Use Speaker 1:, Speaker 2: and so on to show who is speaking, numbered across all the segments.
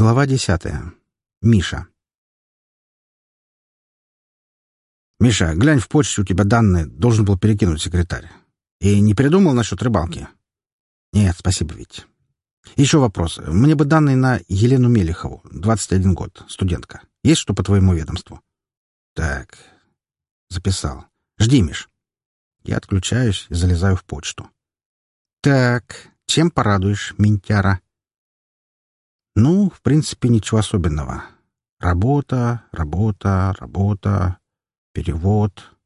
Speaker 1: Глава десятая. Миша. «Миша, глянь в почту, у тебя данные должен был перекинуть секретарь. И не передумал насчет рыбалки?» «Нет, спасибо, Вить. Еще вопрос. Мне бы данные на Елену Мелехову, 21 год, студентка. Есть что по твоему ведомству?» «Так, записал. Жди, Миш». Я отключаюсь и залезаю в почту. «Так, чем порадуешь, Минтяра?» Ну, в принципе, ничего особенного. Работа, работа, работа, перевод,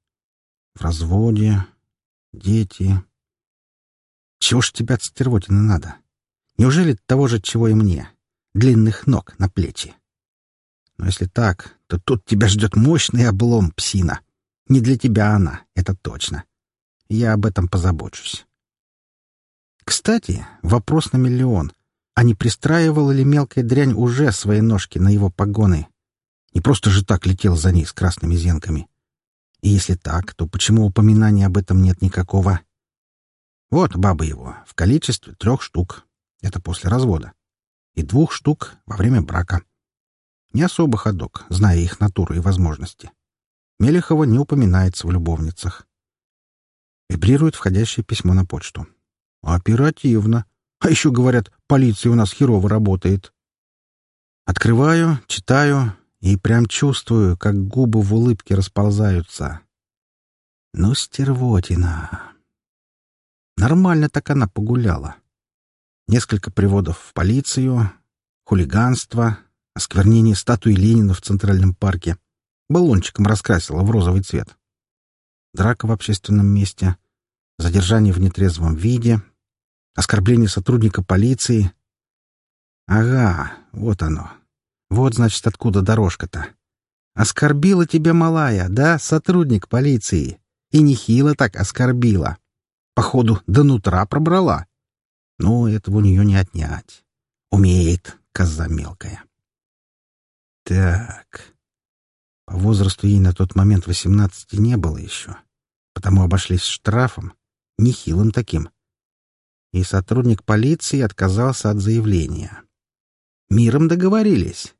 Speaker 1: в разводе, дети. Чего ж тебя от стервотины надо? Неужели того же, чего и мне? Длинных ног на плечи. Но если так, то тут тебя ждет мощный облом, псина. Не для тебя она, это точно. Я об этом позабочусь. Кстати, вопрос на миллион — а не пристраивала ли мелкая дрянь уже свои ножки на его погоны? Не просто же так летел за ней с красными зенками. И если так, то почему упоминания об этом нет никакого? Вот баба его, в количестве трех штук. Это после развода. И двух штук во время брака. Не особо ходок, зная их натуру и возможности. Мелехова не упоминается в любовницах. Вибрирует входящее письмо на почту. Оперативно. А еще, говорят, полиция у нас херово работает. Открываю, читаю и прям чувствую, как губы в улыбке расползаются. Ну, стервотина. Нормально так она погуляла. Несколько приводов в полицию, хулиганство, осквернение статуи Ленина в Центральном парке. Баллончиком раскрасила в розовый цвет. Драка в общественном месте, задержание в нетрезвом виде — Оскорбление сотрудника полиции. Ага, вот оно. Вот, значит, откуда дорожка-то. Оскорбила тебя малая, да, сотрудник полиции? И нехило так оскорбила. Походу, до нутра пробрала. Ну, этого у нее не отнять. Умеет, коза мелкая. Так. По возрасту ей на тот момент восемнадцати не было еще. Потому обошлись штрафом. Нехилым таким и сотрудник полиции отказался от заявления. Миром договорились.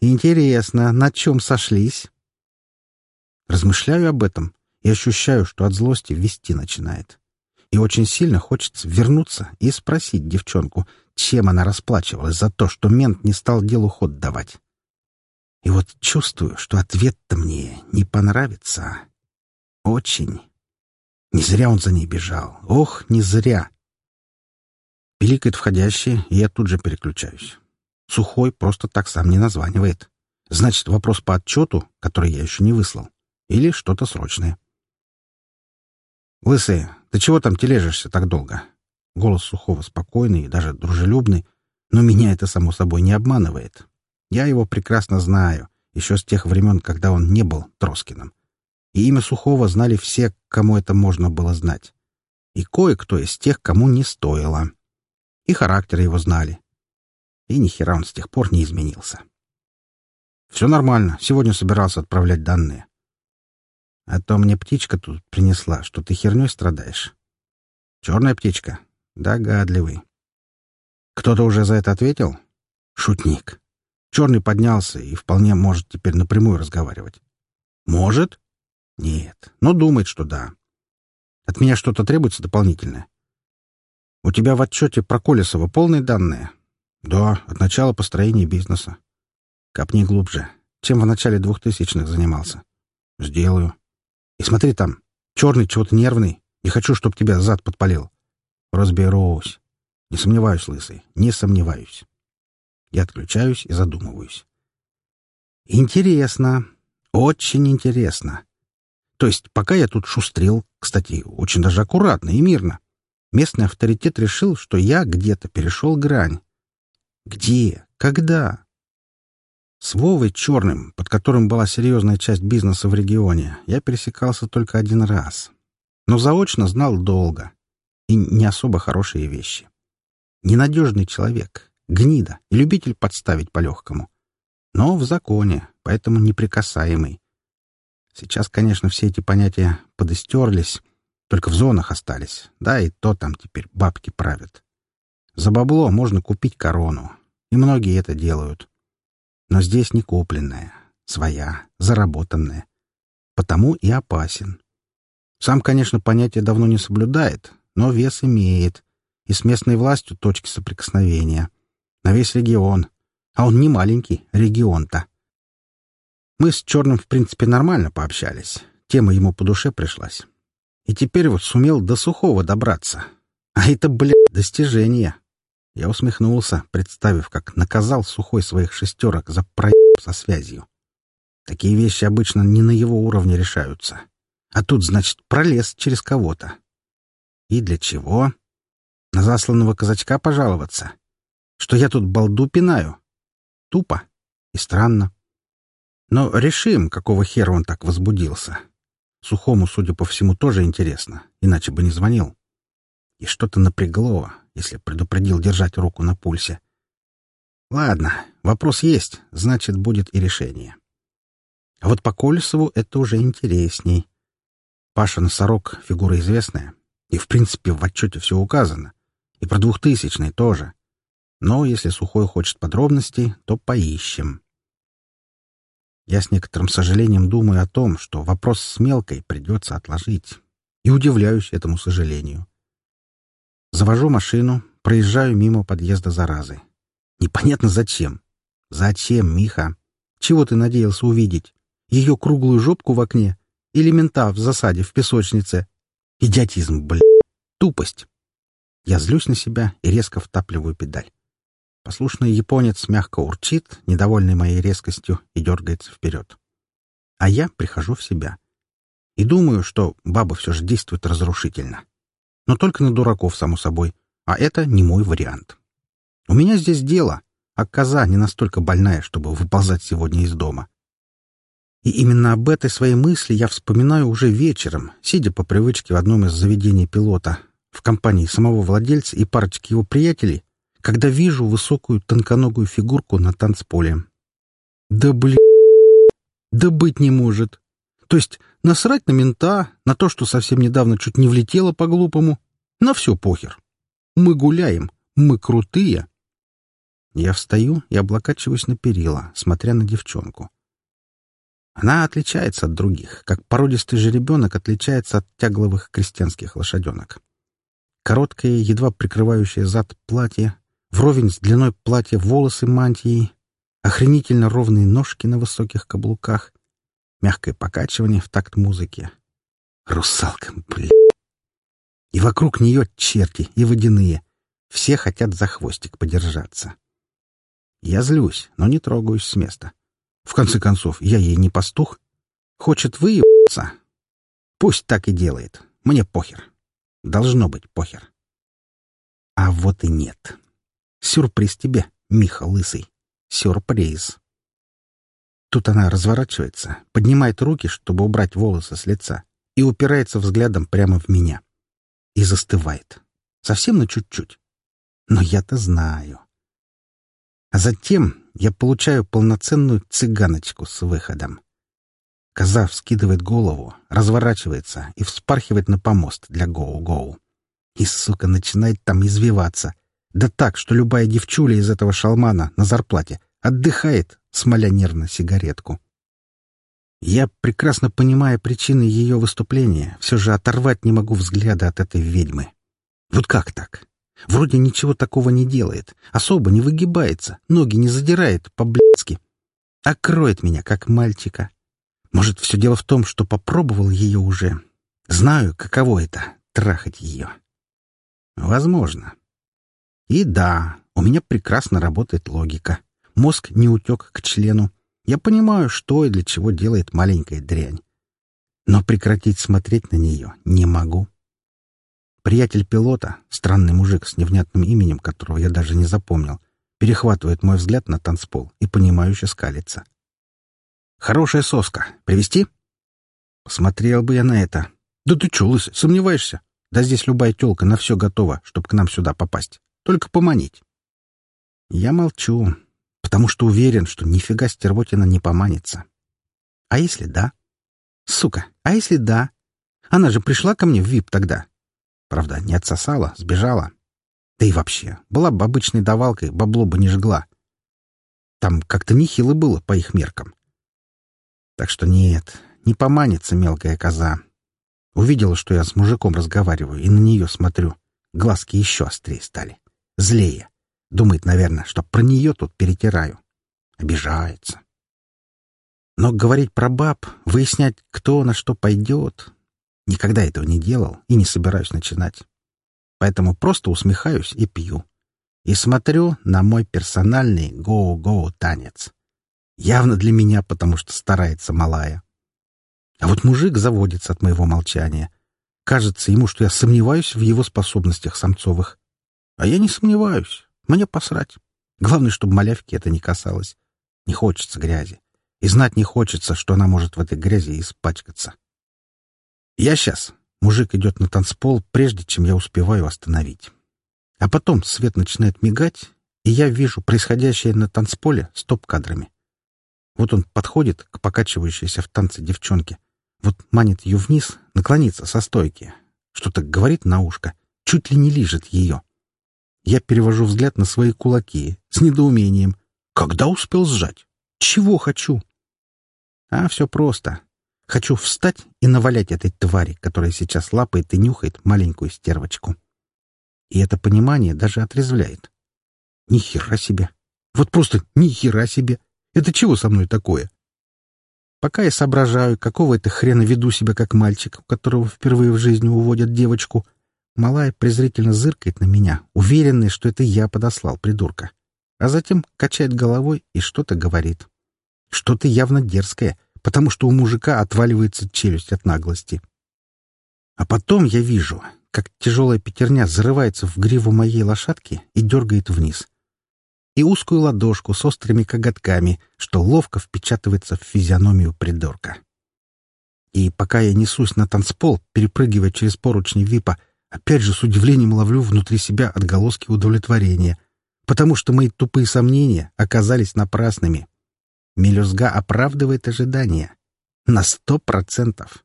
Speaker 1: Интересно, на чем сошлись? Размышляю об этом и ощущаю, что от злости вести начинает. И очень сильно хочется вернуться и спросить девчонку, чем она расплачивалась за то, что мент не стал делу ход давать. И вот чувствую, что ответ-то мне не понравится. Очень. Не зря он за ней бежал. Ох, не зря. Пиликает входящий, и я тут же переключаюсь. Сухой просто так сам не названивает. Значит, вопрос по отчету, который я еще не выслал. Или что-то срочное. «Лысый, ты чего там тележишься так долго?» Голос Сухого спокойный и даже дружелюбный, но меня это, само собой, не обманывает. Я его прекрасно знаю, еще с тех времен, когда он не был Троскиным. И имя Сухого знали все, кому это можно было знать. И кое-кто из тех, кому не стоило. И характер его знали. И ни хера он с тех пор не изменился. Все нормально. Сегодня собирался отправлять данные. А то мне птичка тут принесла, что ты херней страдаешь. Черная птичка. Догадливый. Кто-то уже за это ответил? Шутник. Черный поднялся и вполне может теперь напрямую разговаривать. Может? Нет. Но думает, что да. От меня что-то требуется дополнительное. У тебя в отчете про Колесова полные данные? Да, от начала построения бизнеса. Копни глубже. Чем в начале двухтысячных занимался? Сделаю. И смотри там. Черный чего-то нервный. Не хочу, чтоб тебя зад подпалил. Разберусь. Не сомневаюсь, лысый. Не сомневаюсь. Я отключаюсь и задумываюсь. Интересно. Очень интересно. То есть, пока я тут шустрил, кстати, очень даже аккуратно и мирно, Местный авторитет решил, что я где-то перешел грань. Где? Когда? С Вовой Черным, под которым была серьезная часть бизнеса в регионе, я пересекался только один раз. Но заочно знал долго. И не особо хорошие вещи. Ненадежный человек, гнида и любитель подставить по-легкому. Но в законе, поэтому неприкасаемый. Сейчас, конечно, все эти понятия подыстерлись, только в зонах остались. Да, и то там теперь бабки правят. За бабло можно купить корону. и многие это делают. Но здесь не купленная, своя, заработанная. Потому и опасен. Сам, конечно, понятие давно не соблюдает, но вес имеет, и с местной властью точки соприкосновения. На весь регион. А он не маленький, регион-то. Мы с Черным, в принципе, нормально пообщались. Тема ему по душе пришлась. И теперь вот сумел до сухого добраться. А это, блядь, достижение. Я усмехнулся, представив, как наказал сухой своих шестерок за проеб со связью. Такие вещи обычно не на его уровне решаются. А тут, значит, пролез через кого-то. И для чего? На засланного казачка пожаловаться? Что я тут балду пинаю? Тупо и странно. Но решим, какого хера он так возбудился. Сухому, судя по всему, тоже интересно, иначе бы не звонил. И что-то напрягло, если предупредил держать руку на пульсе. Ладно, вопрос есть, значит, будет и решение. А вот по Колесову это уже интересней. Паша Носорог — фигура известная. И, в принципе, в отчете все указано. И про двухтысячный тоже. Но если Сухой хочет подробностей, то поищем. Я с некоторым сожалением думаю о том, что вопрос с мелкой придется отложить. И удивляюсь этому сожалению. Завожу машину, проезжаю мимо подъезда заразы. Непонятно зачем. Зачем, Миха? Чего ты надеялся увидеть? ее круглую жопку в окне или мента в засаде в песочнице. Идиотизм, блядь. Тупость. Я злюсь на себя и резко втапливаю педаль. Послушный японец мягко урчит, недовольный моей резкостью, и дергается вперед. А я прихожу в себя. И думаю, что баба все же действует разрушительно. Но только на дураков, само собой. А это не мой вариант. У меня здесь дело, а коза не настолько больная, чтобы выползать сегодня из дома. И именно об этой своей мысли я вспоминаю уже вечером, сидя по привычке в одном из заведений пилота, в компании самого владельца и парочки его приятелей, когда вижу высокую тонконогую фигурку на танцполе. Да блин, да быть не может. То есть насрать на мента, на то, что совсем недавно чуть не влетело по-глупому, на все похер. Мы гуляем, мы крутые. Я встаю и облокачиваюсь на перила, смотря на девчонку. Она отличается от других, как породистый жеребенок отличается от тягловых крестьянских лошаденок. Короткое, едва прикрывающее зад платье, вровень с длиной платья волосы мантии, охренительно ровные ножки на высоких каблуках, мягкое покачивание в такт музыки. Русалка, блин. И вокруг нее черти и водяные. Все хотят за хвостик подержаться. Я злюсь, но не трогаюсь с места. В конце концов, я ей не пастух. Хочет выебаться. Пусть так и делает. Мне похер. Должно быть похер. А вот и нет. Сюрприз тебе, Миха Лысый. Сюрприз. Тут она разворачивается, поднимает руки, чтобы убрать волосы с лица, и упирается взглядом прямо в меня. И застывает. Совсем на чуть-чуть. Но я-то знаю. А затем я получаю полноценную цыганочку с выходом. Коза вскидывает голову, разворачивается и вспархивает на помост для гоу-гоу. И, сука, начинает там извиваться. Да так, что любая девчуля из этого шалмана на зарплате отдыхает, смоля нервно сигаретку. Я, прекрасно понимая причины ее выступления, все же оторвать не могу взгляда от этой ведьмы. Вот как так? Вроде ничего такого не делает, особо не выгибается, ноги не задирает по-блядски. А кроет меня, как мальчика. Может, все дело в том, что попробовал ее уже. Знаю, каково это — трахать ее. Возможно. И да, у меня прекрасно работает логика. Мозг не утек к члену. Я понимаю, что и для чего делает маленькая дрянь. Но прекратить смотреть на нее не могу. Приятель пилота, странный мужик с невнятным именем, которого я даже не запомнил, перехватывает мой взгляд на танцпол и понимающе скалится. «Хорошая соска. Привезти?» Посмотрел бы я на это. «Да ты чё, лысый, сомневаешься? Да здесь любая тёлка на всё готова, чтобы к нам сюда попасть. Только поманить». Я молчу, потому что уверен, что нифига стервотина не поманится. А если да? Сука, а если да? Она же пришла ко мне в ВИП тогда. Правда, не отсосала, сбежала. Да и вообще, была бы обычной давалкой, бабло бы не жгла. Там как-то нехило было по их меркам. Так что нет, не поманится мелкая коза. Увидела, что я с мужиком разговариваю, и на нее смотрю. Глазки еще острее стали. Злее. Думает, наверное, что про нее тут перетираю. Обижается. Но говорить про баб, выяснять, кто на что пойдет, никогда этого не делал и не собираюсь начинать. Поэтому просто усмехаюсь и пью. И смотрю на мой персональный гоу-гоу танец. Явно для меня, потому что старается малая. А вот мужик заводится от моего молчания. Кажется ему, что я сомневаюсь в его способностях самцовых. А я не сомневаюсь. Мне посрать. Главное, чтобы малявки это не касалось. Не хочется грязи. И знать не хочется, что она может в этой грязи испачкаться. Я сейчас. Мужик идет на танцпол, прежде чем я успеваю остановить. А потом свет начинает мигать, и я вижу происходящее на танцполе стоп-кадрами. Вот он подходит к покачивающейся в танце девчонке, вот манит ее вниз, наклонится со стойки, что-то говорит на ушко, чуть ли не лижет ее. Я перевожу взгляд на свои кулаки с недоумением. Когда успел сжать? Чего хочу? А все просто. Хочу встать и навалять этой твари, которая сейчас лапает и нюхает маленькую стервочку. И это понимание даже отрезвляет. Ни хера себе! Вот просто ни хера себе! Это чего со мной такое? Пока я соображаю, какого это хрена веду себя как мальчик, у которого впервые в жизни уводят девочку, малая презрительно зыркает на меня, уверенная, что это я подослал придурка. А затем качает головой и что-то говорит. Что-то явно дерзкое, потому что у мужика отваливается челюсть от наглости. А потом я вижу, как тяжелая пятерня зарывается в гриву моей лошадки и дергает вниз и узкую ладошку с острыми коготками, что ловко впечатывается в физиономию придурка. И пока я несусь на танцпол, перепрыгивая через поручни випа, опять же с удивлением ловлю внутри себя отголоски удовлетворения, потому что мои тупые сомнения оказались напрасными. Мелюзга оправдывает ожидания. На сто процентов.